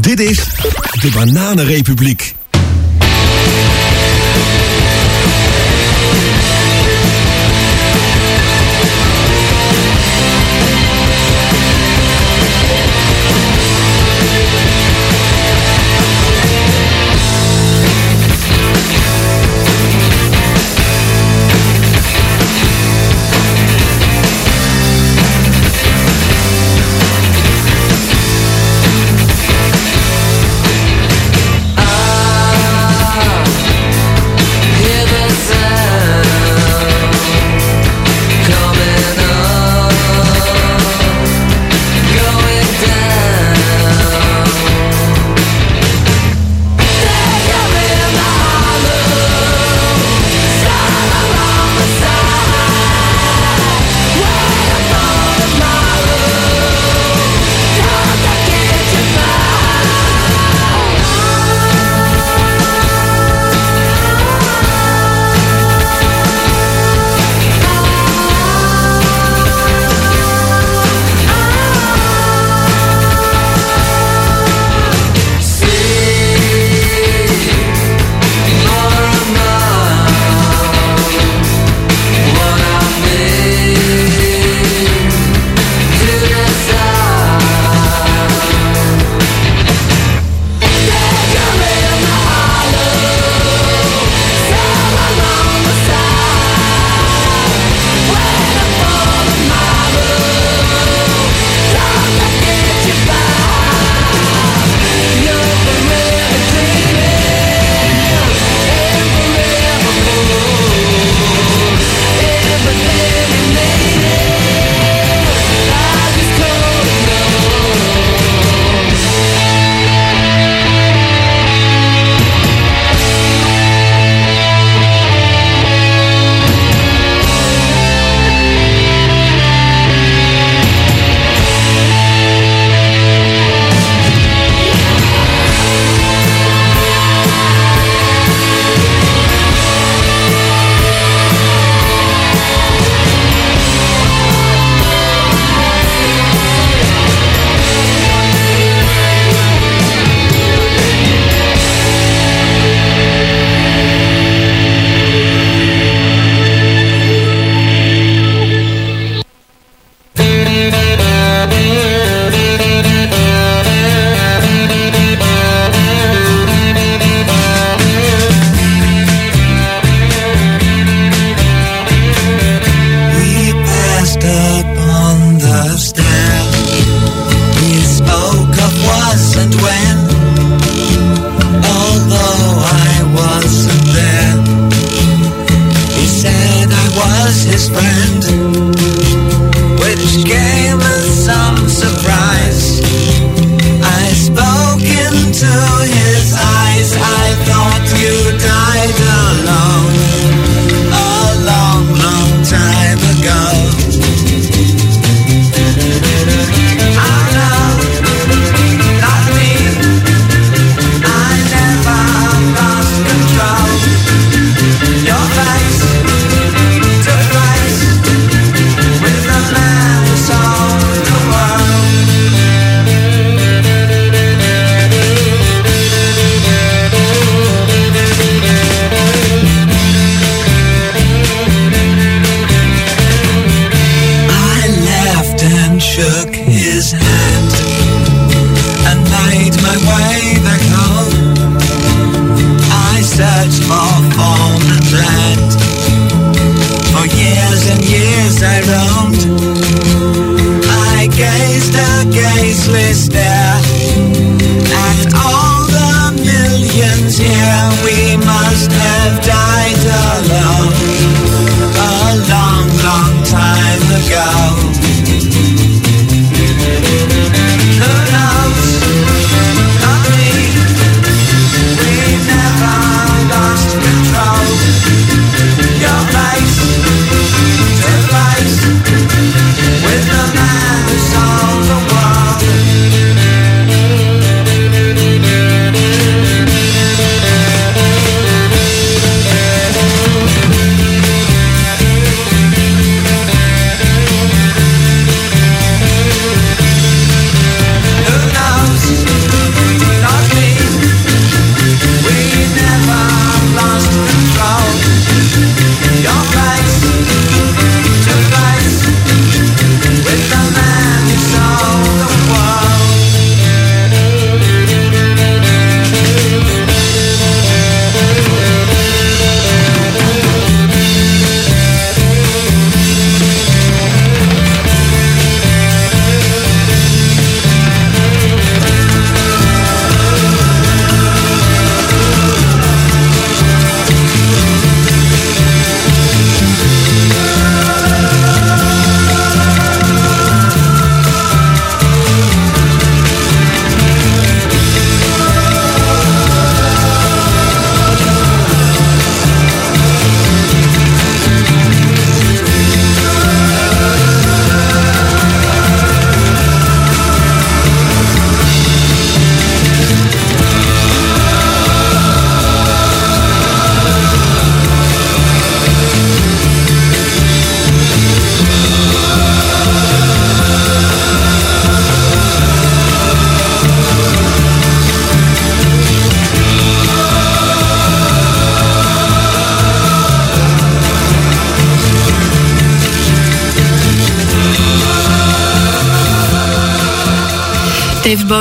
Dit is de Bananenrepubliek.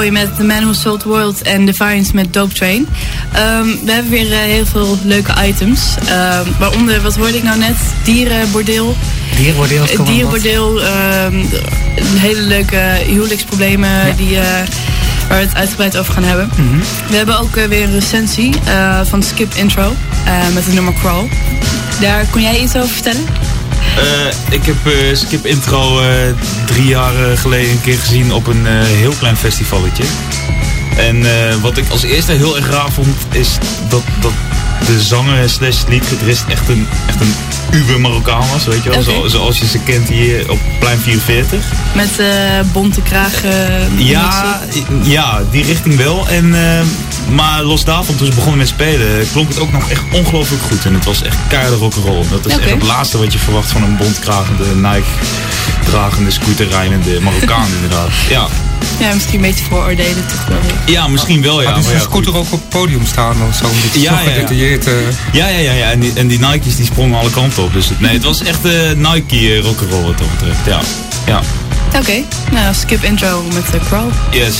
Bowie met The Man Who Sold the World en Defiance met Dope Train. Ehm, we hebben weer eh, heel veel leuke items. Ehm, waaronder, wat hoorde ik nou net? Dierenbordeel. Dierenbordeel. Uh, dierenbordeel. ehm, hele leuke huwelijksproblemen die, eh, waar we het uitgebreid over gaan hebben. Mhm. We hebben ook eh, weer een recensie eh, van Skip Intro met het nummer Crawl. Daar kon jij iets over vertellen? Eh, ik heb eh, Skip Intro eh, drie jaar geleden een keer gezien op een heel klein festivalletje. En wat ik als eerste heel erg raar vond, is dat, dat de zanger slash liedgitarist echt een, echt een uber Marokkaan was, weet je wel. Zo- zoals je ze kent hier op plein 44. Met eh, bonte kragen. Ja, ja, die richting wel. En, eh, maar los daarvan, toen ze begonnen met spelen, klonk het ook nog echt ongelooflijk goed. En het was echt keiharde rock'n'roll. Dat is echt het laatste wat je verwacht van een bondkragende, Nike-dragende, scooterrijdende Marokkaan inderdaad. Ja. Ja, misschien een beetje vooroordelen toch wel. ja, misschien wel ja. Dus een ja, scooter ook op het podium staan of Ja, zo ja, ja. gedetailleerd. eh. Ja, ja, ja, ja. En, die, en die Nike's die sprongen alle kanten op. Dus het, nee, het was echt eh Nike eh, rock'n'roll wat dat betreft. Ja. Ja. Oké, nou skip intro met de Crawl. Yes.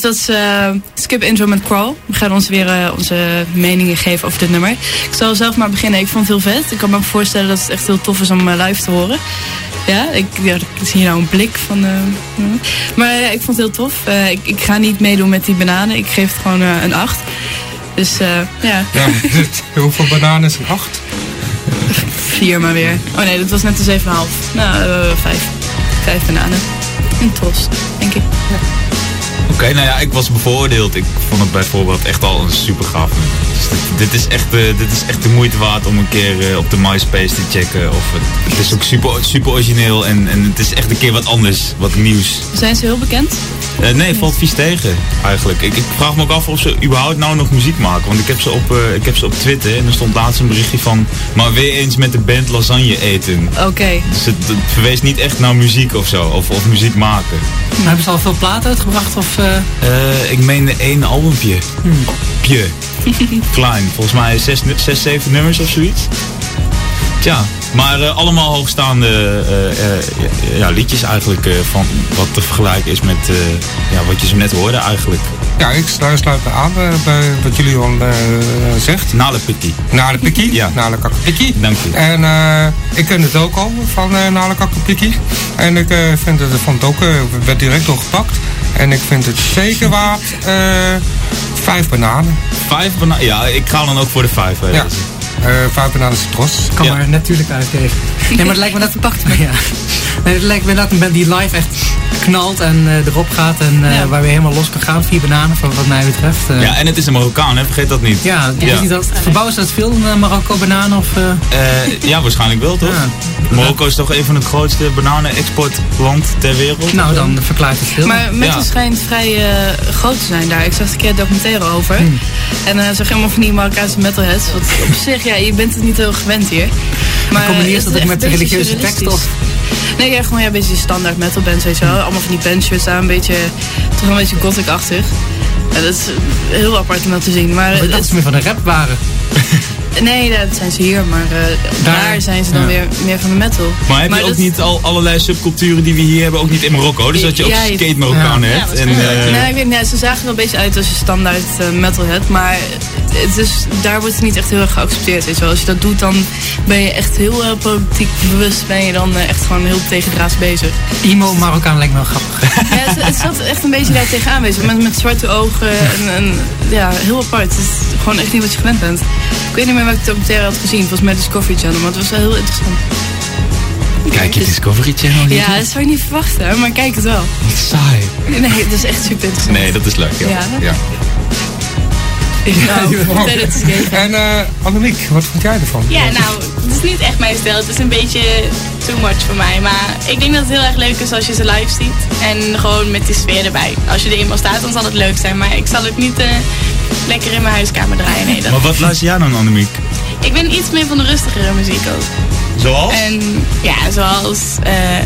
Dat was eh, skip intro met Crawl. We gaan ons weer eh, onze meningen geven over dit nummer. Ik zal zelf maar beginnen. Ik vond het heel vet. Ik kan me ook voorstellen dat het echt heel tof is om eh, live te horen. Ja, ik, ja, ik zie nou een blik van... ja. maar ik vond het heel tof. Ik, ik ga niet meedoen met die bananen. Ik geef het gewoon een 8. Dus ja, Ja, hoeveel bananen is een acht? vier maar weer. Oh nee, dat was net een 7,5. Nou, vijf. Vijf bananen. Een tros, denk ik. Oké, nou ja, ik was bevoordeeld. Ik vond het bijvoorbeeld echt al een super gaaf. Dus dit, dit, is echt, eh, dit is echt de moeite waard om een keer eh, op de MySpace te checken. Of het, het is ook super, super origineel en, en het is echt een keer wat anders, wat nieuws. Zijn ze heel bekend? Eh, nee, valt vies tegen eigenlijk. Ik, ik vraag me ook af of ze überhaupt nou nog muziek maken. Want ik heb ze op, ik heb ze op Twitter en er stond laatst een berichtje van... Maar weer eens met de band lasagne eten. Oké. Dus het, het verwees niet echt naar muziek of zo. Of, of muziek maken. Maar hebben ze al veel platen uitgebracht? Of, ik meende één albumpje. Pje. Klein. Volgens mij zes, nu- zes, zeven nummers of zoiets. Tja, maar eh, allemaal hoogstaande eh, eh, ja, liedjes eigenlijk van wat te vergelijken is met ja, wat je zo net hoorde eigenlijk. Ja, ik sluit, sluit me aan bij wat jullie al zegt. Nale Pikkie. Nale Pikkie. Ja. Nale. Dank je. En ik ken het ook al van Nale. En ik vind het, vond het ook, werd direct doorgepakt. En ik vind het zeker waard vijf bananen. Vijf bananen. Ja, ik ga dan ook voor de vijf. Ja. Deze. Eh, vijf bananen citros. kan Ja. er natuurlijk uitgeven. Nee, maar het lijkt me dat Pakt me. Ja. Nee, het lijkt me dat een band die live echt knalt en eh, erop gaat en eh, Ja. waar we helemaal los kan gaan. Vier bananen, van wat mij betreft. eh. Ja, en het is een Marokkaan, hè? vergeet dat niet. Ja, Ja. weet niet dat, verbouwen ze dat veel in eh, Marokko bananen of... eh, Eh, ja, waarschijnlijk wel, toch? Ja. Marokko is toch een van de grootste bananen-exportland ter wereld? nou, dan verklaart het veel. Maar metal Ja. schijnt vrij eh, groot te zijn daar. Ik zag een keer een documentaire over. Hmm. En dan zag helemaal van die Marokkaanse metalheads. Wat op zich, ja, je bent het niet heel gewend hier. Maar combineert het dat is echt met een religieuze tekst, surrealistisch. Nee, ja, gewoon ja, een beetje standaard metal bands, weet je wel. Allemaal van die bandshirts aan, een beetje, toch een beetje gothic-achtig. Ja, dat is heel apart om dat te zien. Maar ik dacht het- dat ze meer van de rap waren. Nee, dat zijn ze hier, maar eh, daar, zijn ze dan ja. weer meer van de metal. Maar heb je ook dat- niet al allerlei subculturen die we hier hebben, ook niet in Marokko? Dus dat je ook Ja, je- skate Marokkaan Ja. hebt. Ja, en, eh, Nee, ik weet niet, ze zagen er wel een beetje uit als je standaard eh, metalhead. Maar het is, daar wordt het niet echt heel erg geaccepteerd. Weet je wel. Als je dat doet, dan ben je echt heel politiek bewust. Ben je dan echt gewoon heel tegendraads bezig. Emo Marokkaan lijkt me wel grappig. Ja, het, het zat echt een beetje daar tegenaan bezig. Met, met zwarte ogen en, en ja, heel apart. Het is gewoon echt niet wat je gewend bent. Ik weet niet meer welke documentaire had gezien. Volgens mij Discovery Channel, maar het was wel heel interessant. Kijk je Discovery Channel niet? Ja, dat zou je niet verwachten, maar kijk het wel. Wat saai. Nee, het is echt super interessant. Nee, dat is leuk. Ja. Ja. Ja. Nou, even. En eh Annemiek, wat vond jij ervan? Ja, nou, het is niet echt mijn stijl. Het is een beetje too much voor mij. Maar ik denk dat het heel erg leuk is als je ze live ziet. En gewoon met die sfeer erbij. Als je er eenmaal staat, dan zal het leuk zijn. Maar ik zal het niet eh, lekker in mijn huiskamer draaien. Nee, dat... Maar wat luister jij dan, Annemiek? Ik ben iets meer van de rustigere muziek ook. Zoals? En ja, zoals eh,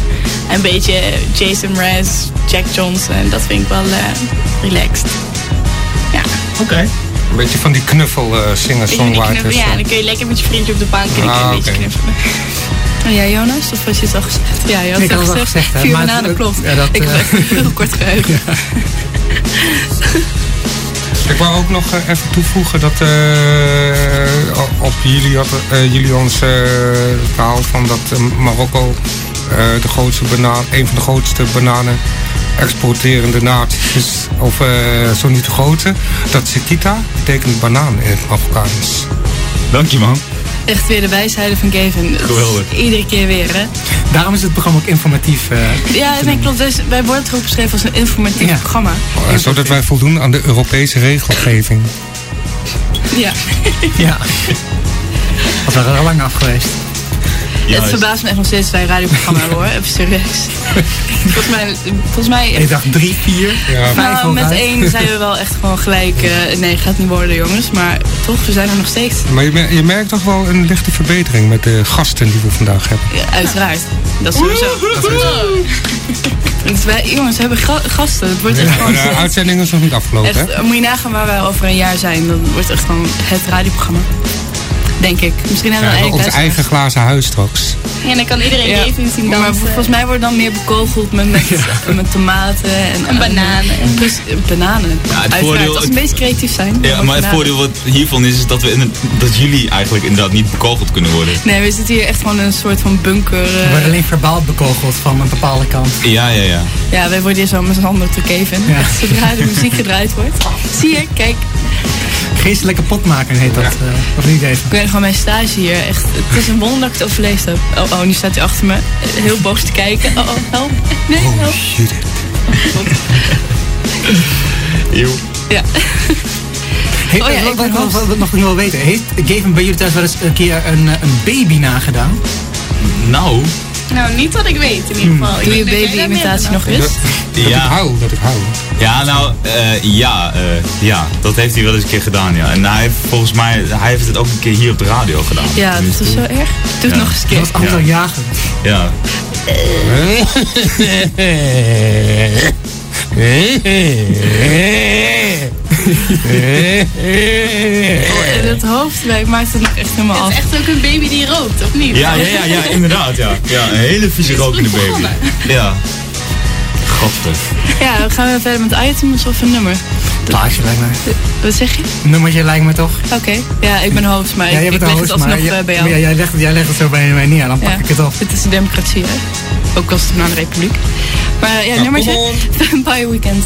een beetje Jason Mraz, Jack Johnson. Dat vind ik wel eh, relaxed. Ja, Oké. Een beetje van die knuffel eh die singer-songwriters. ja, dan kun je lekker met je vriendje op de bank en dan kun je Ah, een beetje oké. knuffelen. En jij Jonas, of had je het al gezegd? Ja, je had het had al het al gezegd. gezegd, hè, Vier bananen, klopt. ja, dat, ik heb heel kort geheugen. Ik wou ook nog eh, even toevoegen dat eh, op jullie, eh, jullie ons verhaal van dat Marokko de grootste banaan, een van de grootste bananen exporterende naties is, of zo niet de grootste. Dat Sekita betekent banaan in het. Dank je, man. Echt weer de wijsheden van Gavin. Geweldig. Iedere keer weer, hè? Daarom is het programma ook informatief. eh. Ja, nee, klopt. Dus wij worden toch beschreven als een informatief Ja. programma. Eh, zodat wij voldoen aan de Europese regelgeving. Ja. ja. Dat waren er al lang af geweest. Het verbaast me echt nog steeds dat wij een radioprogramma hebben, hoor. Even serieus. volgens mij... Volgens mij Ik dacht drie, vier, Ja. vijf nou, met één zijn we wel echt gewoon gelijk... eh, nee, gaat niet worden, jongens. Maar toch, we zijn er nog steeds. Maar je, mer- je merkt toch wel een lichte verbetering met de gasten die we vandaag hebben. Ja, uiteraard. Dat sowieso. Dus wij, jongens, we hebben ga- gasten. Het wordt echt Maar gewoon... de uitzending is nog niet afgelopen? Echt, moet je nagaan waar wij over een jaar zijn. Dan wordt echt gewoon het radioprogramma. Denk ik. Misschien We hebben we hebben een ons eigen glazen huis straks. Ja, dan kan iedereen Ja. even zien Maar dansen. volgens mij wordt dan meer bekogeld met, met, met tomaten en, En bananen. En plus, eh, bananen. het Uiteraard, voordeel- als we een beetje creatief zijn. Ja, maar het voordeel wat hiervan is, is dat, we in het- dat jullie eigenlijk inderdaad niet bekogeld kunnen worden. Nee, we zitten hier echt gewoon in een soort van bunker. eh, We worden alleen verbaal bekogeld van een bepaalde kant. Ja, ja, ja. ja, wij worden hier zo met z'n handen te keven. Ja. Zodra de muziek gedraaid wordt. Zie je, kijk, Geestelijk kapot maken heet dat. eh, of niet even. Ik ben gewoon mijn stage hier. Echt, het is een wonder dat ik het overleefd heb. Oh, oh, nu staat hij achter me. Heel boos te kijken. Oh, oh, help. Nee, help. shit. Eeuw. Ja. Hey, Oh ja, wat, ik wat, wat, nog niet wil weten. Heeft Gavin bij jullie thuis wel eens een keer een, eh, een baby nagedaan? Nou, Nou, niet wat ik weet in ieder geval. Ik Doe je dat baby-imitatie nog eens? Dat ik ja. huil, dat ik huil. Ja, nou, eh, ja, eh, ja, dat heeft hij wel eens een keer gedaan, ja. En hij heeft volgens mij, hij heeft het ook een keer hier op de radio gedaan. Ja, dat is zo erg. Doe het Ja. nog eens een keer. Dat was aantal jaren. Ja. Oh, en het hoofdwerk maakt het echt helemaal af. Het is echt ook een baby die rookt, of niet? Ja, ja, ja, ja inderdaad. Ja. ja, een hele vieze rokende baby. Ja. Godver. Ja, gaan we verder met items of een nummer? plaatje lijkt mij. Eh, wat zeg je? Nummertje lijkt me toch? Oké, ja, ik ben host, maar ja, ik, ik leg host, het alsnog maar, eh, bij jou. Ja, jij, legt, jij legt het zo bij mij neer, dan pak ik het op. Het is de democratie, hè? Ook als het een andere republiek. Maar ja, nou, nummertje Vampire Weekend.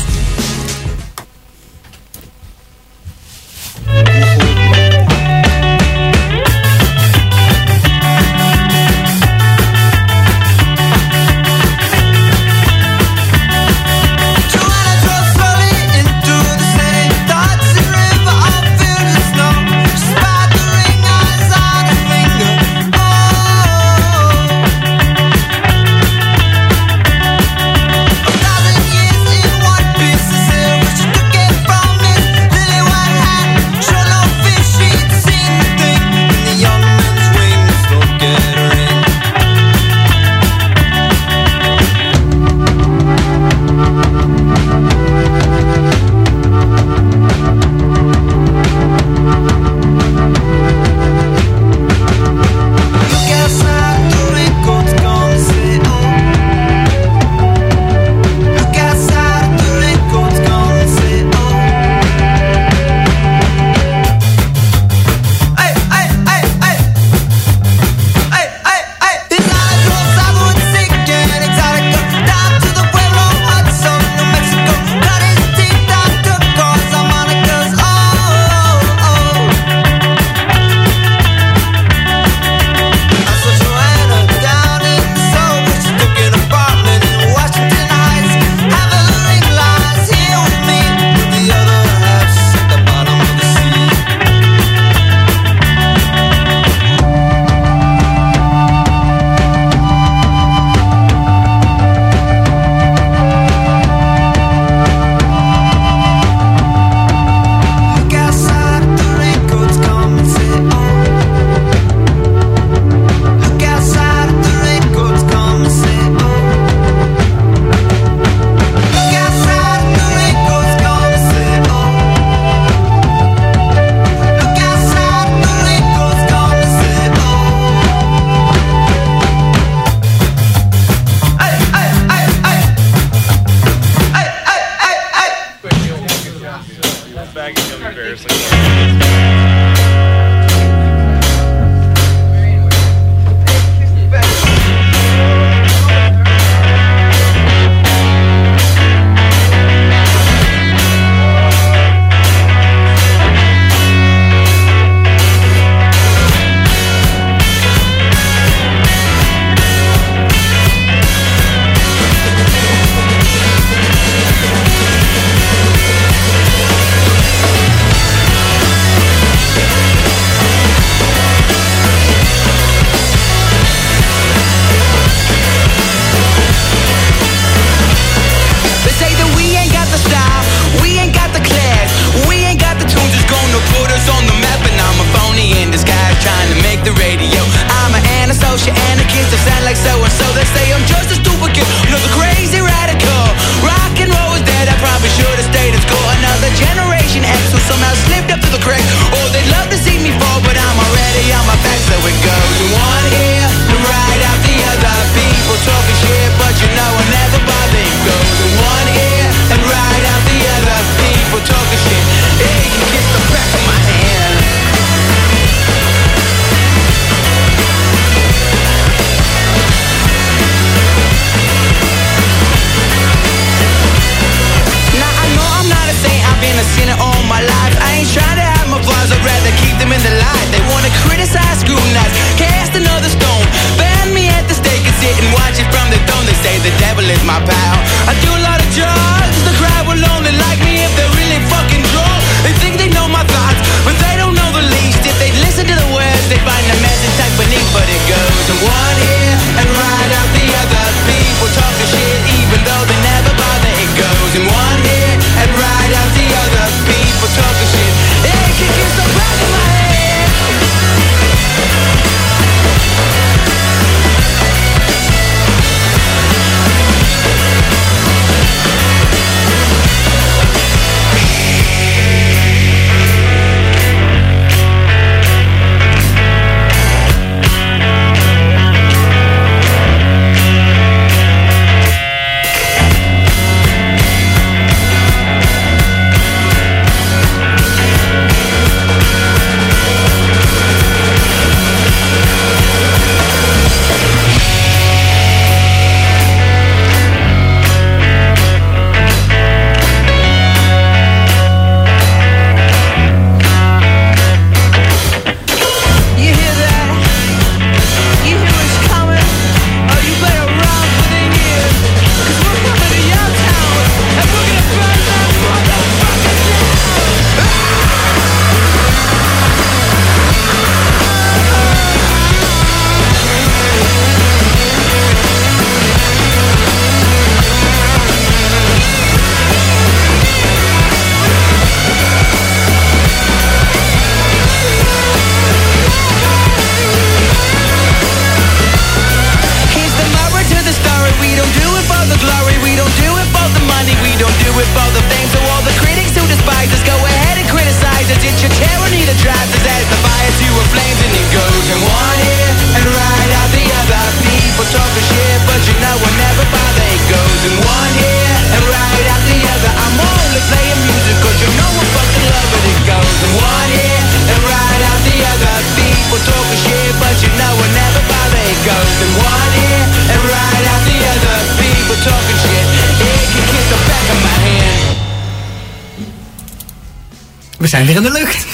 Zijn weer in de lucht.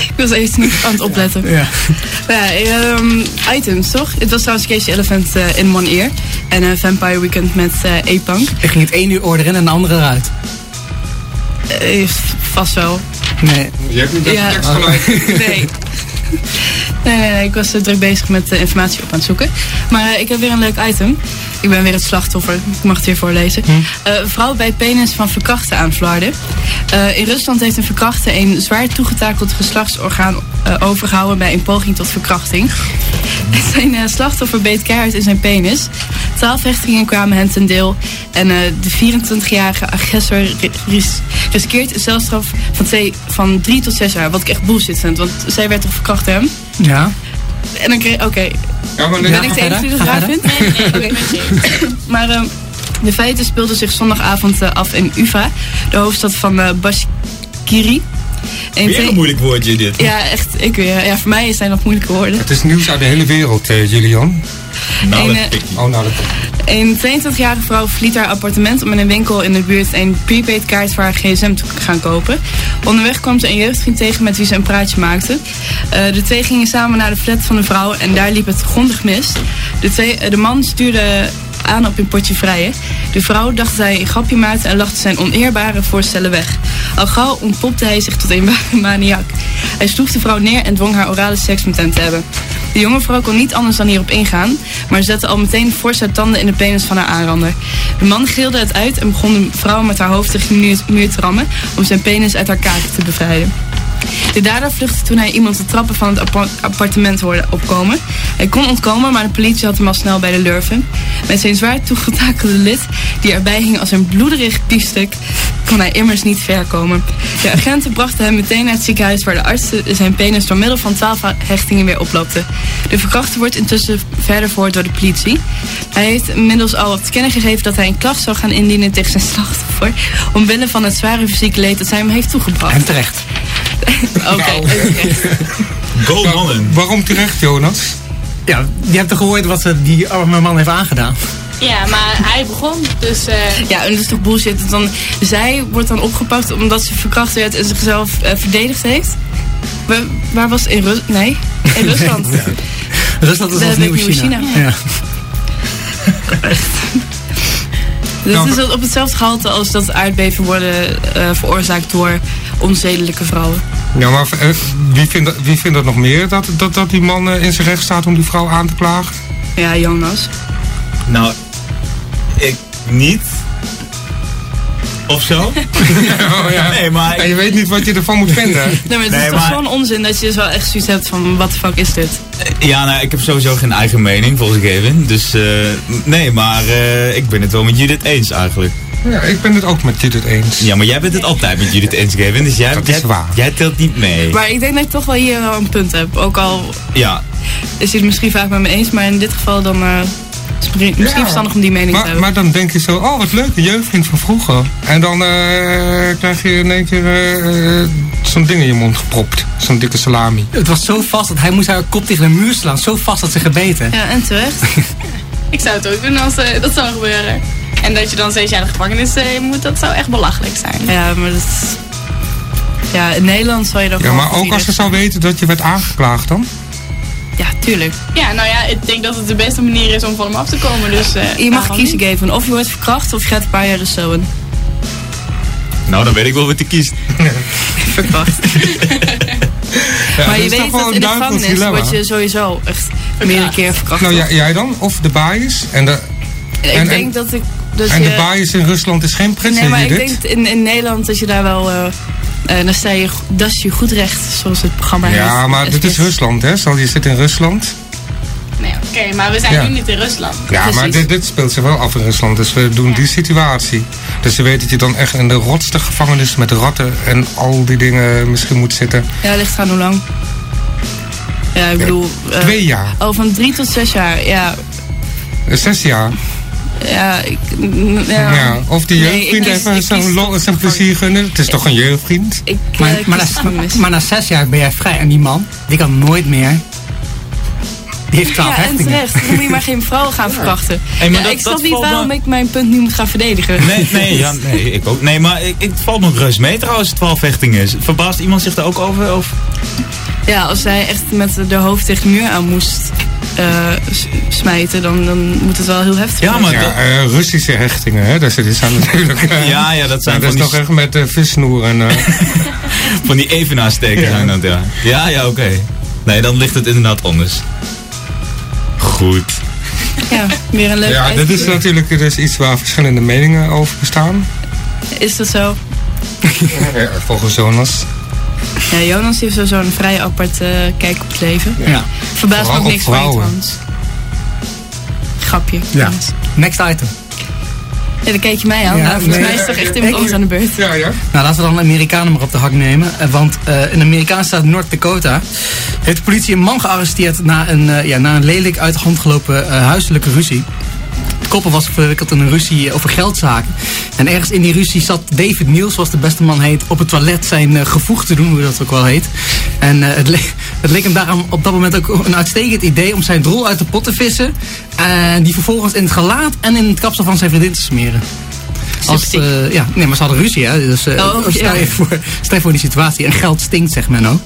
Ik was even niet aan het opletten. Ja. Ja, ehm, items toch? Het was trouwens Casey Elephant eh, in One Ear. En een Vampire Weekend met eh A-Punk. Ik ging het één uur orderen en de andere eruit. Eh, vast wel. Nee. Je hebt niet Ja. tekst gelijk. Nee. Nee, nee, nee, ik was druk bezig met informatie op aan het zoeken. Maar ik heb weer een leuk item. Ik ben weer het slachtoffer. Ik mag het weer voorlezen. Eh, vrouw bij penis van verkrachten aanflarden. Eh in Rusland heeft een verkrachte een zwaar toegetakeld geslachtsorgaan eh, overgehouden bij een poging tot verkrachting. Zijn slachtoffer beet keihard in zijn penis. Twaalf hechtingen kwamen hen ten deel. En de 24-jarige agressor ri- ris- riskeert een celstraf van, twee, van drie tot zes jaar. Wat ik echt bullshit vind. Want zij werd toch verkracht hem? Ja. En dan kreeg Oké, Ja, maar ben ik de enige die dat raar vindt? Nee, nee, Oké. met je. Maar ehm, de feiten speelden zich zondagavond eh, af in Ufa, de hoofdstad van eh Bashkiri. En Weer een moeilijk woordje dit. Ja, echt. Ik weer. Ja, voor mij zijn dat moeilijke woorden. Het is nieuws uit de hele wereld, eh, Julian. Nou, Een, dat je. Oh, nou, dat Een 22-jarige vrouw verliet haar appartement om in een winkel in de buurt een prepaid kaart voor haar gsm te gaan kopen. Onderweg kwam ze een jeugdvriend tegen met wie ze een praatje maakte. Eh, de twee gingen samen naar de flat van de vrouw en daar liep het grondig mis. De, twee, eh, de man stuurde aan op een potje vrijen. De vrouw dacht hij een grapje maakte en lachte zijn oneerbare voorstellen weg. Al gauw ontpopte hij zich tot een ware maniak. Hij sloeg de vrouw neer en dwong haar orale seks met hem te hebben. De jonge vrouw kon niet anders dan hierop ingaan, maar zette al meteen fors haar tanden in de penis van haar aanrander. De man gilde het uit en begon de vrouw met haar hoofd tegen de muur te rammen om zijn penis uit haar kaken te bevrijden. De dader vluchtte toen hij iemand de trappen van het appa- appartement hoorde opkomen. Hij kon ontkomen, maar de politie had hem al snel bij de lurven. Met zijn zwaar toegetakelde lid, die erbij hing als een bloederig biefstuk, kon hij immers niet ver komen. De agenten brachten hem meteen naar het ziekenhuis waar de artsen zijn penis door middel van 12 hechtingen weer oploopte. De verkrachter wordt intussen verder voort door de politie. Hij heeft inmiddels al te kennen gegeven dat hij een klacht zou gaan indienen tegen zijn slachtoffer. Omwille van het zware fysieke leed dat zij hem heeft toegebracht. En terecht. Oké, oké. Go mannen. Waarom terecht, Jonas? Ja, je hebt toch gehoord wat ze die arme man heeft aangedaan? Ja, maar hij begon. Dus eh, Ja, en dat is toch bullshit. Dan, zij wordt dan opgepakt omdat ze verkracht werd en zichzelf eh, verdedigd heeft. Waar, waar was het? In Rus Nee, in Rusland. Rusland is We ons nieuwe China. nieuwe China. Ja. Dus Nou, het is op hetzelfde gehalte als dat aardbeven worden eh, veroorzaakt door onzedelijke vrouwen. Ja, maar eh, wie, vindt, dat- wie vindt dat nog meer? Dat, dat, dat die man eh, in zijn recht staat om die vrouw aan te klagen? Ja, Jonas. Nou, ik niet. Of zo? Oh, ja. Nee, maar Ja, je weet niet wat je ervan moet vinden. Nee, maar het Nee, is toch zo'n onzin dat je dus wel echt zoiets hebt van... wat de fuck is dit? Ja, nou, ik heb sowieso geen eigen mening, volgens Kevin. Dus eh, nee, maar eh, ik ben het wel met Judith eens eigenlijk. Ja, ik ben het ook met Judith eens. Ja, maar jij bent het altijd met Judith eens, Kevin. Dus jij, Dat is jij, waar. jij telt niet mee. Maar ik denk dat ik toch wel hier wel een punt heb. Ook al Ja, is hij het misschien vaak met me eens, maar in dit geval dan... eh, het misschien misschien Ja. verstandig om die mening te Maar, hebben. maar dan denk je zo, oh wat leuk, een jeugdvriend van vroeger. En dan eh, krijg je in één keer eh, zo'n ding in je mond gepropt. Zo'n dikke salami. Het was zo vast dat hij moest haar kop tegen de muur slaan. Zo vast dat ze gebeten. Ja, en terecht. ik zou het ook doen als eh, dat zou gebeuren. En dat je dan zes jaar de gevangenis moet, dat zou echt belachelijk zijn. Ja, maar dat is... Ja, in Nederland zou je dan Ja, maar ook als ze zou weten dat je werd aangeklaagd dan? Ja, tuurlijk. Ja, nou ja, ik denk dat het de beste manier is om van hem af te komen. Dus, eh, Je mag kiezen niet? geven. Of je wordt verkracht of je gaat een paar jaar de zoen. nou dan weet ik wel wat je kiest. Verkracht. Ja, maar je weet dat een in de gevangenis word je sowieso echt meerdere keer verkracht. Nou, jij, jij dan? Of de bias? En de, ik en- denk en- dat ik... Dat en je, de bias in Rusland is geen pretje, Nee, maar ik denk in, in Nederland dat je daar wel... eh eh, dan sta je, dat is je goed recht, zoals het programma heet. Ja, maar dit is. Rusland, hè? Zal je zit in Rusland? Nee, oké, maar we zijn Ja. nu niet in Rusland. Ja, maar dit, dit speelt zich wel af in Rusland. Dus we doen Ja. die situatie. Dus je weet dat je dan echt in de rotste gevangenis met ratten en al die dingen misschien moet zitten. Ja, ligt aan hoe lang. Ja, ik bedoel... eh, Twee jaar, Oh, van drie tot zes jaar. Ja, zes jaar. Ja, ik, mm, ja. Ja. Of die Nee, jeugdvriend kies- even zijn plezier gunnen. Het is toch een jeugdvriend? Ik, eh, Maar, na, maar na zes jaar ben jij vrij. En die man, die kan nooit meer. Die heeft 12 Ja, en hechtingen. terecht. Dan moet je maar geen vrouw gaan verkrachten. Hey, maar Ja, dat- ik snap dat niet waarom me- ik mijn punt nu moet gaan verdedigen. Nee, nee, ja, nee, ik ook. Nee, maar ik, ik, het valt me reus mee trouwens, 12 hechtingen. Verbaast iemand zich daar ook over? Of? Ja, als zij echt met de hoofd tegen de muur aan moest smijten, dan, dan moet het wel heel heftig Ja, zijn. maar Ja, dat- eh, Russische hechtingen, hè? Dat is aan natuurlijk. eh, Ja, ja, dat zijn dat is van nog die, echt met uh, vissnoer en. eh, van die evenaarstekens. Ja. zijn dat, Ja, ja, ja oké. Nee, dan ligt het inderdaad anders. Goed. Ja, weer een leuk ja, dit is natuurlijk dus iets waar verschillende meningen over bestaan. Is dat zo? Ja, volgens Jonas. Ja, Jonas heeft sowieso een vrij apart eh, kijk op het leven. Ja. Verbaast me ook niks van je trouwens. Grapje. Ja. Next item. Ja, dan kijk je mij aan. Ja, nou, volgens nee, mij is toch echt iemand anders aan de beurt. Ja, ja. Nou, laten we dan de Amerikanen maar op de hak nemen. Eh, Want eh, in de Amerikaanse staat North Dakota heeft de politie een man gearresteerd na een, eh, ja, na een lelijk uit de hand gelopen eh, huiselijke ruzie. De koppel was verwikkeld in een ruzie over geldzaken. En ergens in die ruzie zat David Niels, zoals de beste man heet, op het toilet zijn eh, gevoeg te doen, hoe dat ook wel heet. En eh, het, het leek hem daarom op dat moment ook een uitstekend idee om zijn drol uit de pot te vissen. En die vervolgens in het gelaat en in het kapsel van zijn vriendin te smeren. Als, eh, ja, nee, maar ze hadden ruzie, hè. Dus Oh, stel, je ja. voor, stel je voor die situatie. En geld stinkt, zegt men ook.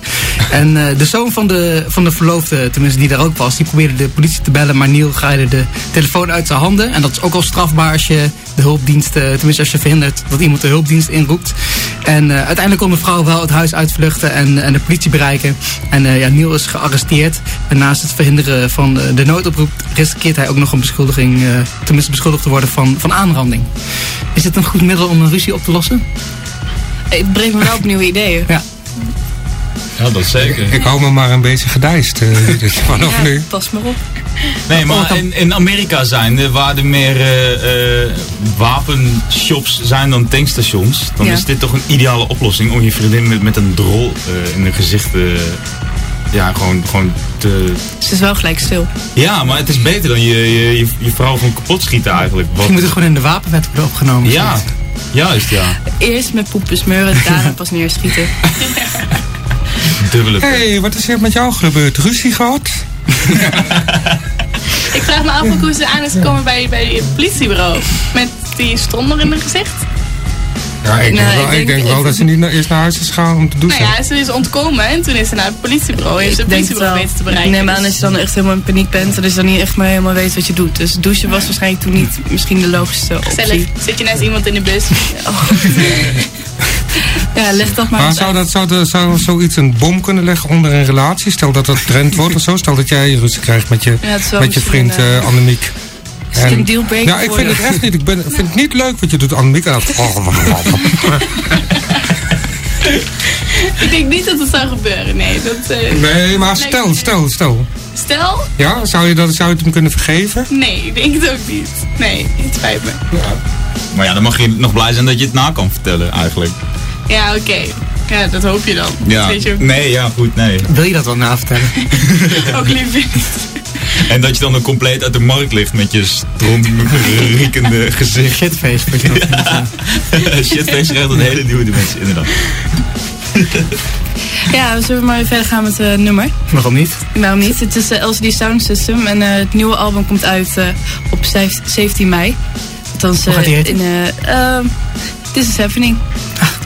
En eh, de zoon van de, van de verloofde, tenminste die daar ook was, die probeerde de politie te bellen. Maar Neil graaide de telefoon uit zijn handen. En dat is ook al strafbaar als je de hulpdienst, eh, tenminste als je verhindert dat iemand de hulpdienst inroept. En eh, uiteindelijk kon de vrouw wel het huis uitvluchten en, en de politie bereiken. En eh, ja, Neil is gearresteerd. En naast het verhinderen van eh, de noodoproep riskeert hij ook nog een beschuldiging, tenminste beschuldigd te worden van, van aanranding. Is dit een goed middel om een ruzie op te lossen? Het brengt me wel op nieuwe ideeën. Ja. Ja, dat zeker. Ik hou me maar een beetje gedijst eh, Judith, vanaf Ja, nu. pas maar op. Nee, maar in, in Amerika zijn er waar er meer eh, eh, wapenshops zijn dan tankstations. Dan Ja. is dit toch een ideale oplossing om je vriendin met, met een drol eh, in de gezicht eh, ja, gewoon, gewoon te... Ze is wel gelijk stil. Ja, maar het is beter dan je, je, je, je vrouw gewoon kapot schieten eigenlijk. Wat, Je moet het gewoon in de wapenwet worden opgenomen. ja, juist ja. Eerst met poepen smeuren, daarna pas neerschieten. Dubbele Hé, hey, wat is er met jou gebeurd? Ruzie gehad? Ik vraag me af ook hoe ze aan is gekomen bij, bij het politiebureau. Met die stronder in haar gezicht. Ja, ik Nee, denk, wel, ik ik denk- denk wel dat ze niet naar, eerst naar huis is gegaan om te douchen. Nou ja, ze is ontkomen en toen is ze naar het politiebureau. Heeft ze het politiebureau wel. weten te Ik bereiken. neem aan Dus- als je dan echt helemaal in paniek bent. Dat je dan niet echt maar helemaal weet wat je doet. Dus douchen was waarschijnlijk toen niet misschien de logischste Gezellig. optie. Zit je naast iemand in de bus? Ja, leg dat maar Maar zou, dat, zou, de- zou zoiets een bom kunnen leggen onder een relatie? Stel dat dat trend wordt of zo. Stel dat jij ruzie krijgt met je, Ja, met je vriend eh, eh, Annemiek. Is het een dealbreaker Ja, ik vind het echt niet. Ik ben, vind het niet leuk wat je doet, Annemiek. En dat, Ik denk niet dat het zou gebeuren, nee. Dat, eh, nee, maar stel, stel, stel. Stel? Ja, zou je, dat, zou je het hem kunnen vergeven? Nee, ik denk het ook niet. Nee, het spijt me. Maar ja, dan mag je nog blij zijn dat je het na kan vertellen eigenlijk. Ja, oké. Ja, dat hoop je dan. Ja. Dat weet je ook, Nee, ja, goed, nee. Wil je dat wel navertellen? ook liever niet. En dat je dan ook compleet uit de markt ligt met je stroomriekende gezicht. Shitface. wel. Shitface krijgt een hele nieuwe dimensie, inderdaad. Ja, zullen we maar weer verder gaan met het nummer? Waarom niet? Waarom niet? Het is de LCD Sound System en eh, het nieuwe album komt uit eh, op zef- 17 mei. Althans, Hoe gaat die eh, in eh, ehm, This is Happening.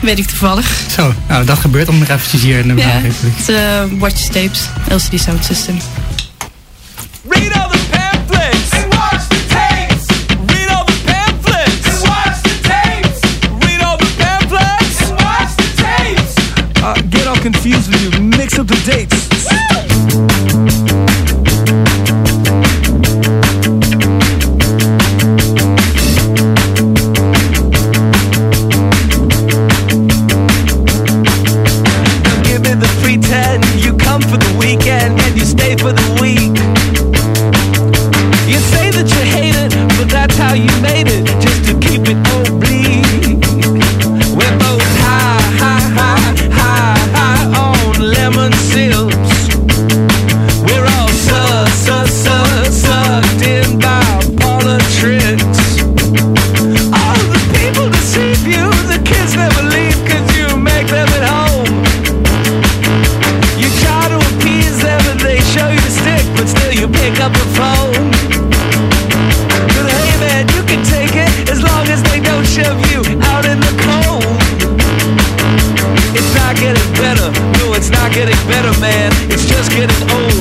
Weet ik toevallig. Zo, nou dat gebeurt om nog eventjes hier in de Ja, Republiek. het is eh, Watch Tapes, LCD Sound System. confusing you, mix up the date. Getting better, man. It's just getting old.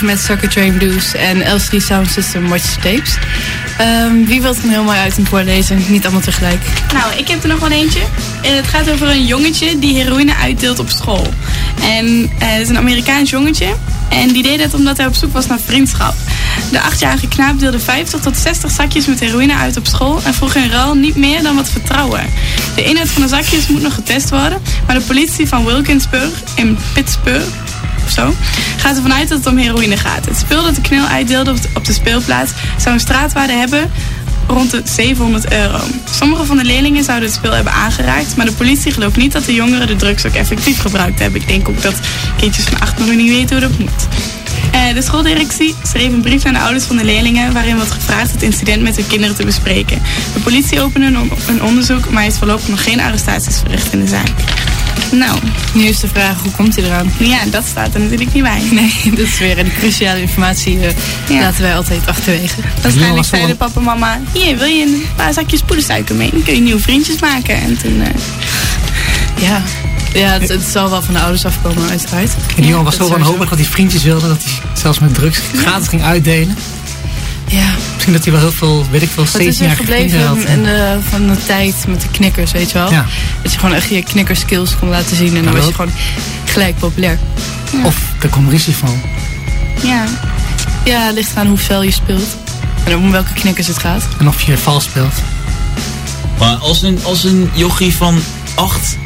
Met Sucker Train Blues en L3 Sound System Watch Tapes. Ehm, wie wil een heel mooi item voorlezen? Niet allemaal tegelijk. Nou, ik heb er nog wel eentje. En het gaat over een jongetje die heroïne uitdeelt op school. En eh, het is een Amerikaans jongetje. En die deed dat omdat hij op zoek was naar vriendschap. De achtjarige knaap deelde 50 tot 60 zakjes met heroïne uit op school en vroeg in ruil niet meer dan wat vertrouwen. De inhoud van de zakjes moet nog getest worden, maar de politie van Wilkinsburg in Pittsburgh zo, gaat ervan uit dat het om heroïne gaat. Het spul dat de knil uitdeelde op de, speelplaats zou een straatwaarde hebben rond de 700 euro. Sommige van de leerlingen zouden het spul hebben aangeraakt, maar de politie gelooft niet dat de jongeren de drugs ook effectief gebruikt hebben. Ik denk ook dat kindjes van 8 nog niet weten hoe dat moet. Eh, de schooldirectie schreef een brief aan de ouders van de leerlingen waarin wordt gevraagd het incident met hun kinderen te bespreken. De politie opende een, onderzoek, maar heeft voorlopig nog geen arrestaties verricht in de zaak. Nou, Nu is de vraag, hoe komt hij eraan? ja, dat staat er natuurlijk niet bij. Nee, dat is weer een cruciale informatie. Ja. Laten wij altijd achterwege. Waarschijnlijk zeiden papa en mama, hier wil je een paar zakjes poedersuiker mee? Dan kun je nieuwe vriendjes maken. En toen, eh, Ja, ja het, het zal wel van de ouders afkomen, uiteraard. En die jongen was zo wanhopig dat hij vriendjes wilde, dat hij zelfs met drugs gratis ging uitdelen. Ja, Misschien dat hij wel heel veel, weet ik veel, wat is 17 er jaar geleden gebleven had. in de, van de tijd met de knikkers, weet je wel? Ja. Dat je gewoon echt je knikkerskills kon laten zien en dan Ja, was je gewoon gelijk populair. Of er kwam ruzie van. ja. Ja, het ligt aan hoe fel je speelt. En om welke knikkers het gaat. En of je vals speelt. Maar als een, als een jochie van 8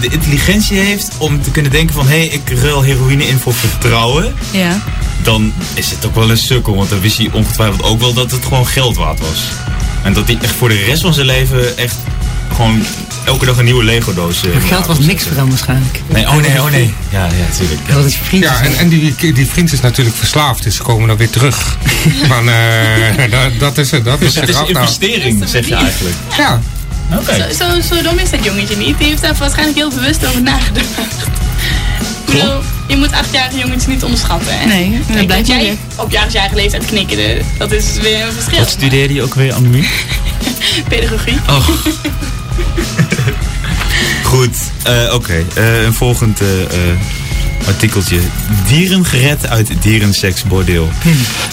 de intelligentie heeft om te kunnen denken van... hé, hey, ik ruil heroïne in voor vertrouwen... Ja. Dan is het ook wel een sukkel. Want dan wist hij ongetwijfeld ook wel dat het gewoon geld waard was. En dat hij echt voor de rest van zijn leven echt gewoon elke dag een nieuwe Lego-doos... eh, Het geld was niks voor hem waarschijnlijk. Nee, oh nee, oh nee. Ja, ja, tuurlijk. Ja, dat is je vriendjes. Ja, en, en die, die vriend is natuurlijk verslaafd, dus ze komen dan weer terug. Van, eh, dat, dat is het, dat is Dus het is het. een Nou, investering, zeg je eigenlijk. ja, Oké. Zo, zo, zo dom is dat jongetje niet. Die heeft daar waarschijnlijk heel bewust over nagedacht. Bedoel, je moet achtjarige jongens niet onderschatten. Hè? Nee, dat Kijk, blijkt dat wel jij weer. op achtjarige leeftijd knikkerde, dat is weer een verschil. Wat studeerde je ook weer, Annemie? Pedagogie. Oh. Goed, eh, oké. Eh, een volgend eh, eh, artikeltje. Dieren gered uit dierenseksbordeel.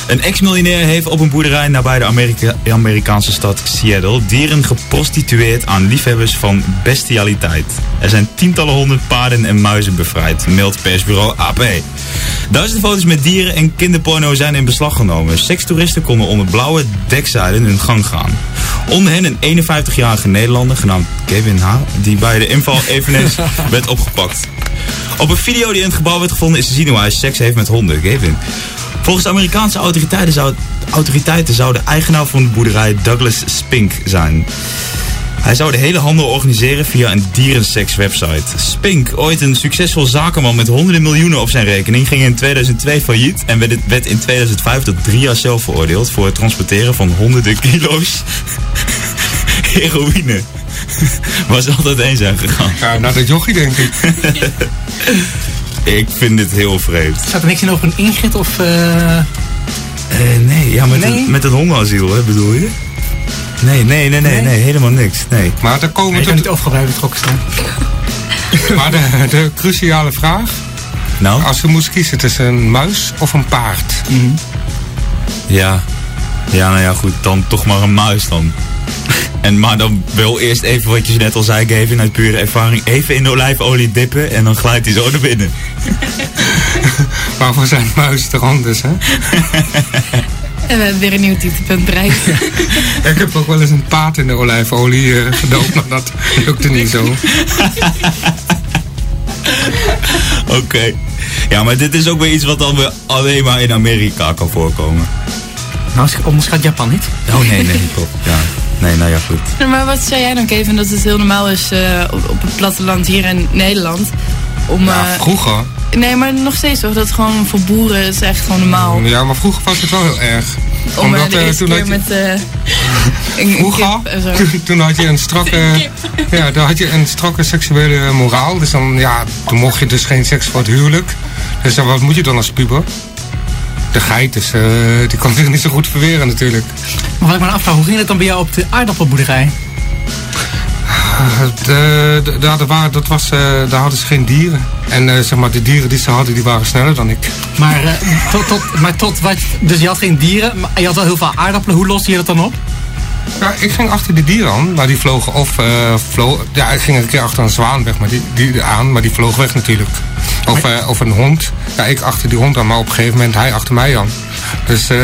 Een ex-miljonair heeft op een boerderij nabij de Amerika Amerikaanse stad Seattle dieren geprostitueerd aan liefhebbers van bestialiteit. Er zijn tientallen honderd paarden en muizen bevrijd, meldt persbureau AP. Duizenden foto's met dieren en kinderporno zijn in beslag genomen. Sekstoeristen konden onder blauwe dekzeilen hun gang gaan. Onder hen een 51-jarige Nederlander genaamd Kevin H. die bij de inval eveneens werd opgepakt. Op een video die in het gebouw werd gevonden is te zien hoe hij seks heeft met honden. Kevin. Volgens de Amerikaanse autoriteiten zou, autoriteiten zou de eigenaar van de boerderij Douglas Spink zijn. Hij zou de hele handel organiseren via een dierensekswebsite. Spink, ooit een succesvol zakenman met honderden miljoenen op zijn rekening, ging in 2002 failliet en werd in 2005 tot drie jaar zelf veroordeeld voor het transporteren van honderden kilo's heroïne. Waar zal dat heen zijn gegaan? ja, naar dat jochie denk ik. Ik vind dit heel vreemd. Staat er niks in over een Ingrid of... eh, Eh, nee, ja, met, Nee? Een, met een hondenasiel, hè, bedoel je? Nee, nee, nee, nee, nee, helemaal niks. Nee. Maar daar komen Nee, we ik kan niet overgebleven betrokken staan. maar de, de cruciale vraag. Nou, Als je moest kiezen tussen een muis of een paard. ja. Ja, nou ja, goed, dan toch maar een muis dan. En maar dan wel eerst even wat je net al zei, Kevin, uit pure ervaring. Even in de olijfolie dippen en dan glijdt hij zo naar binnen. Waarvoor zijn muizen toch anders, hè? En we hebben weer een nieuw dieptepunt bereikt. Ik heb ook wel eens een paard in de olijfolie eh, gedoopt, maar dat lukte niet zo. Oké. Ja, maar dit is ook weer iets wat dan weer alleen maar in Amerika kan voorkomen. Nou, sch- onderschat Japan niet. Oh nee, nee, klopt. Ja. Nee, nou ja, goed. maar wat zei jij dan, Kevin, dat het heel normaal is eh, op, op het platteland hier in Nederland? Om, Ja, eh, vroeger. nee, maar nog steeds toch? Dat gewoon voor boeren is echt gewoon normaal. Ja, maar vroeger was het wel heel erg. Om Omdat, de eh, eerste toen keer je- met eh een, kip toen, had je een strakke, ja, dan had je een strakke seksuele moraal. Dus dan, ja, toen mocht je dus geen seks voor het huwelijk. Dus dan, wat moet je dan als puber? De geit, dus, eh, die kan zich niet zo goed verweren natuurlijk. Maar wat ik me afvraag, hoe ging het dan bij jou op de aardappelboerderij? De, de, waren, dat was, eh, daar hadden ze geen dieren. En eh, zeg maar, de dieren die ze hadden, die waren sneller dan ik. Maar, eh, tot, tot, maar tot wat... Dus je had geen dieren, maar je had wel heel veel aardappelen. Hoe loste je dat dan op? Ja, ik ging achter die dieren aan, maar die vlogen of eh vlo Ja, ik ging een keer achter een zwaan weg, maar die, die aan, maar die vloog weg natuurlijk. Of, eh, of een hond. Ja, ik achter die hond aan, maar op een gegeven moment hij achter mij aan. Dus eh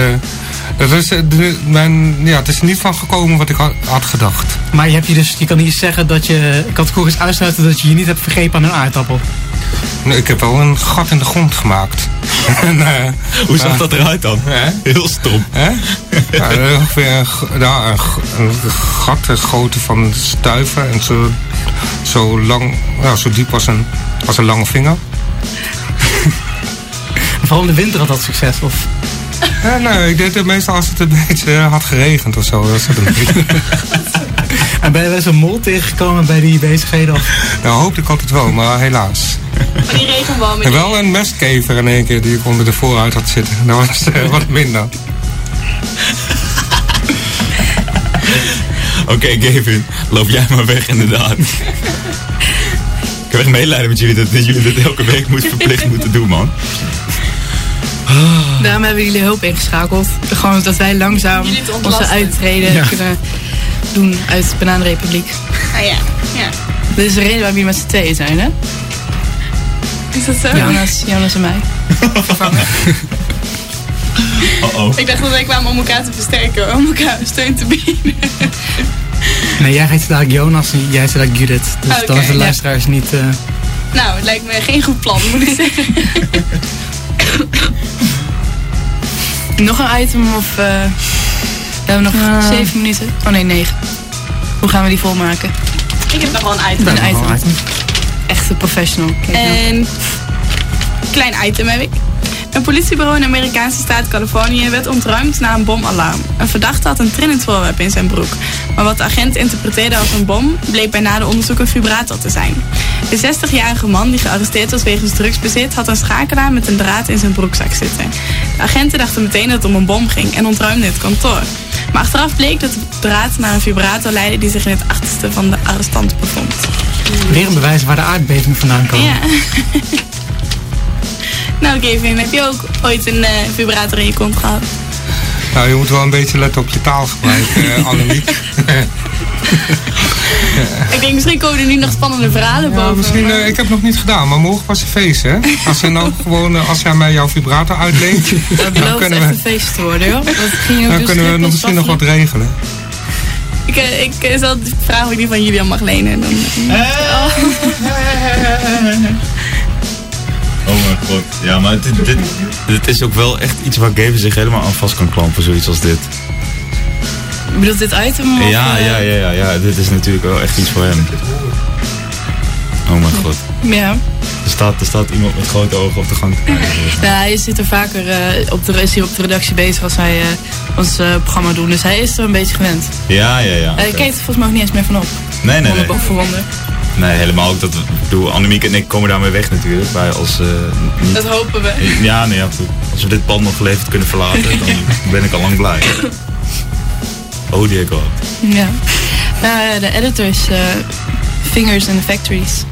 dat is, de, mijn, ja, het is niet van gekomen wat ik had, had gedacht. Maar je, hebt je, dus, je kan niet zeggen dat je categorisch uitsluiten dat je je niet hebt vergrepen aan een aardappel. Ik heb wel een gat in de grond gemaakt. en, eh, Hoe zag dat eruit dan? Hè? Heel stom. Hè? Ja, ongeveer een, een gat de grootte van stuiven en zo, zo lang, ja, zo diep als een, als een lange vinger. Vooral in de winter had dat succes. Of... Ja, nee, ik deed het meestal als het een beetje eh, had geregend of zo. Dat is het een beetje. En ben je wel eens een mol tegengekomen bij die bezigheden? Of... Nou, hoopte ik altijd wel, maar helaas. Maar die regenbomen. En wel een mestkever in één keer die ik onder de vooruit had zitten. Dat was eh, wat minder. Oké, Gavin, loop jij maar weg inderdaad. Ik heb echt medelijden met jullie dat, dat jullie dit elke week moet, verplicht moeten doen, man. Daarom hebben jullie hulp ingeschakeld. Gewoon dat wij langzaam onze uittreden Ja. kunnen doen uit de Bananenrepubliek. Ah ja, ja. Dit is de reden waarom jullie met z'n tweeën zijn, hè? Is dat zo? Jonas, Jonas en mij. Vervangen. Oh-oh. Ik dacht dat wij kwamen om elkaar te versterken, om elkaar steun te bieden. Nee, jij heet dadelijk Jonas en jij heet dadelijk Judith. Dus dan Oké, is de ja. luisteraars niet... eh, Nou, het lijkt me geen goed plan, moet ik zeggen. Nog een item of... eh, we hebben nog zeven minuten. Oh nee, negen. Hoe gaan we die volmaken? Ik heb nog wel een item. Een item. een item. Echte professional. Kijk nou. En klein item heb ik. Een politiebureau in de Amerikaanse staat Californië werd ontruimd na een bomalarm. Een verdachte had een trillend voorwerp in zijn broek. Maar wat de agent interpreteerde als een bom, bleek bij nader onderzoek een vibrator te zijn. De 60-jarige man die gearresteerd was wegens drugsbezit had een schakelaar met een draad in zijn broekzak zitten. De agenten dachten meteen dat het om een bom ging en ontruimden het kantoor. Maar achteraf bleek dat de draad naar een vibrator leidde die zich in het achterste van de arrestant bevond. Weer een bewijs waar de aardbeving vandaan. Ja. nou, Kevin, heb je ook ooit een eh, vibrator in je kont gehad? Nou, je moet wel een beetje letten op je taalgebruik, eh Annemiek. Ik denk, misschien komen er nu nog spannende verhalen Ja, boven. misschien, eh, ik heb het nog niet gedaan, maar morgen was een feest, hè? Als, er nou gewoon, als jij mij jouw vibrator uitleent, dan kunnen echt we, een feest te worden, joh. Dat ging ook dan dus kunnen we nog misschien nog wat regelen. Ik, ik zal vragen of ik die van Julian mag lenen. Dan, Oh mijn god. Ja, maar dit, dit, dit is ook wel echt iets waar Gavin zich helemaal aan vast kan klampen, zoiets als dit. Je bedoelt dit item? Of, Ja, eh, ja, ja, ja, ja, dit is natuurlijk wel echt iets voor hem. Oh mijn god. ja. Er staat, er staat iemand met grote ogen op de gang te kijken. Ja, hij zit er vaker eh, op de, is hier op de redactie bezig als wij eh, ons eh, programma doen. Dus hij is er een beetje gewend. Ja, ja, ja. Hij oké. kijkt er volgens mij ook niet eens meer van op. Nee, nee, nee. boven wonder. Nee, helemaal ook. Dat, ik bedoel, Annemiek en ik komen daarmee weg natuurlijk. Wij als... eh, niet- dat hopen we. Ja, nee, ja. Als we dit pand nog geleverd kunnen verlaten, dan ben ik al lang blij. Oh, die ik wel. Ja. Nou ja, de editors, eh, Fingers in the Factories.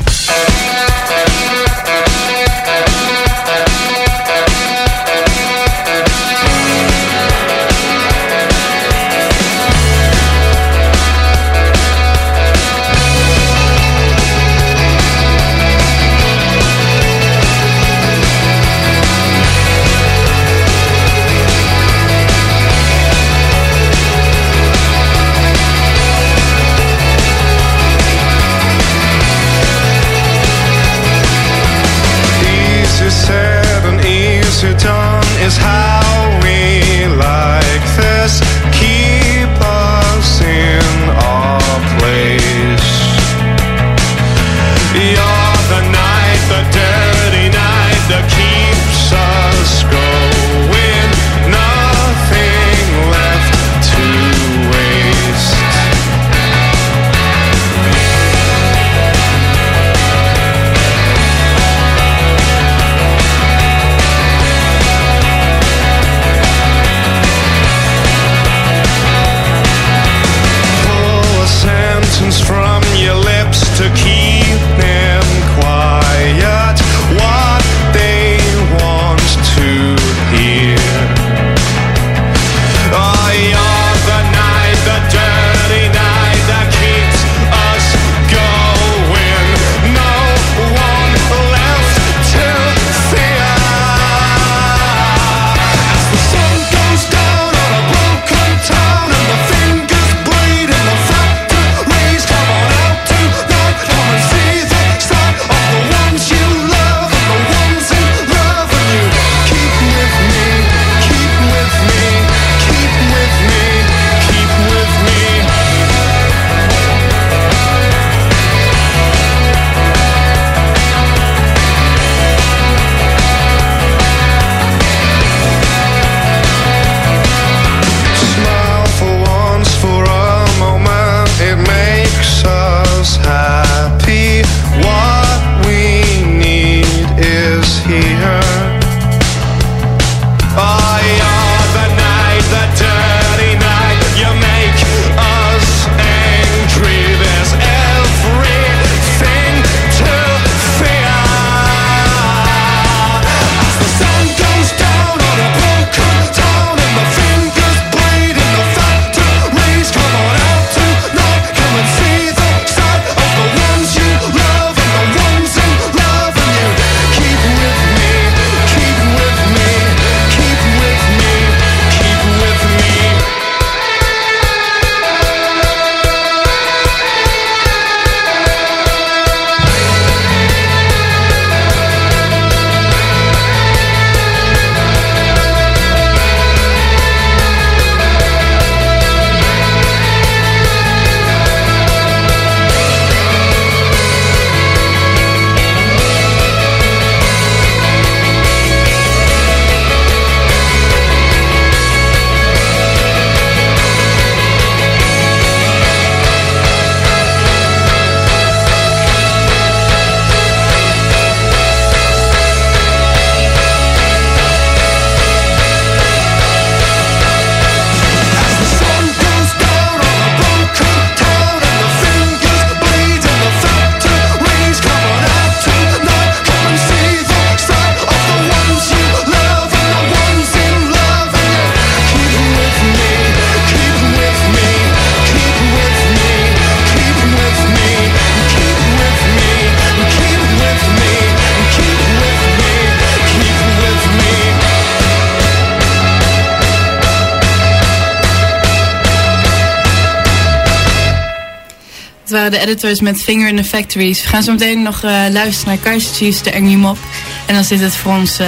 De editors met Finger in the Factories. We gaan zo meteen nog eh, luisteren naar Kaiser Chiefs, de Angry Mob. En dan zit het voor ons eh,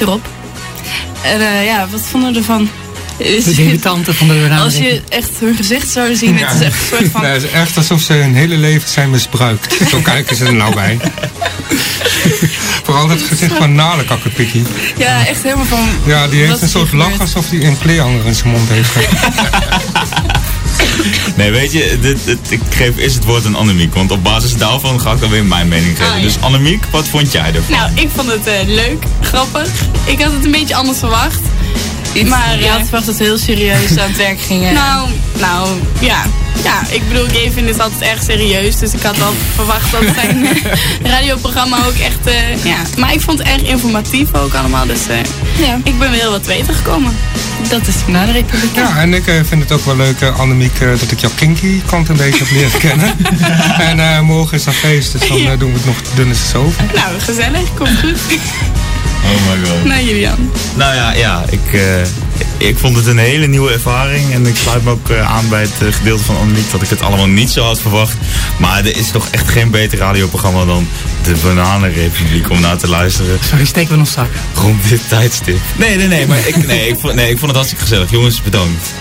erop. En eh, ja, wat vonden we ervan? Is- De debutanten van de. Als je echt hun gezicht zou zien, het is echt een soort van... Nee, het is echt alsof ze hun hele leven zijn misbruikt. Zo kijken ze er nou bij. Vooral dat gezicht van Nale Kakkerpikkie. Ja, echt helemaal van... Ja, die heeft een soort lach alsof hij een kleerhanger in zijn mond heeft. Nee, weet je, dit, dit- ik geef eerst het woord aan Annemiek. Want op basis daarvan ga ik dan weer mijn mening geven. Ah, ja. Dus Annemiek, wat vond jij ervan? Nou, ik vond het eh, leuk, grappig. Ik had het een beetje anders verwacht. Maar, je had verwacht dat heel serieus aan het werk gingen. Nou, nou, ja. Ja, ik bedoel, Gavin is altijd erg serieus. Dus ik had wel verwacht dat zijn eh, radioprogramma ook echt... eh, ja. Maar ik vond het erg informatief ook allemaal. Dus eh, ja, ik ben weer heel wat te weten gekomen. dat is de Bananenrepubliek. Ja, en ik vind het ook wel leuk, eh, Annemiek, dat ik jouw kinky kant een beetje heb leren kennen. en eh, morgen is dat feest, dus dan doen we het nog te dunne over. Nou, gezellig. Komt goed. Oh my god. Nou, Julian. Nou ja, ja ik, eh, ik vond het een hele nieuwe ervaring. En ik sluit me ook eh, aan bij het eh, gedeelte van Annemiek dat ik het allemaal niet zo had verwacht. Maar er is toch echt geen beter radioprogramma dan de Bananenrepubliek om naar te luisteren Sorry, steken we in ons zak. rond dit tijdstip. Nee, nee, nee, maar ik, nee, ik, vond, nee, ik vond het hartstikke gezellig. Jongens, bedankt.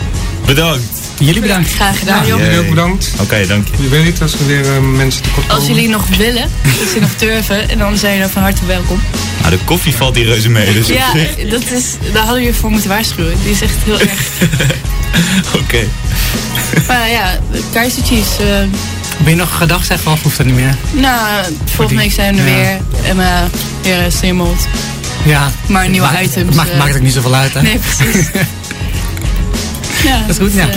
Bedankt. Jullie bedankt. Graag gedaan, joh. Jullie ook bedankt. Oké, dank je. Je weet, als we weer eh, mensen tekort komen. Als jullie nog willen, als jullie nog durven, en dan zijn jullie van harte welkom. Nou, de koffie valt hier reuze mee, dus Ja, dat is, daar hadden we je voor moeten waarschuwen. Die is echt heel erg. Oké. Maar ja, Chiefs. eh, Ben je nog gedag zeggen of hoeft dat niet meer? nou, volgende week zijn we er Ja. weer. En eh weer uh, Steambold. Ja. Maar nieuwe Maakt- items, Maakt, maakt ook niet zoveel uit, hè? Nee, precies. ja, Dat is goed, ja.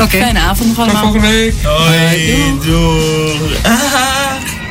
Oké. Fijne avond nog Tot allemaal. volgende week. Hoi, doei. doei. Ah.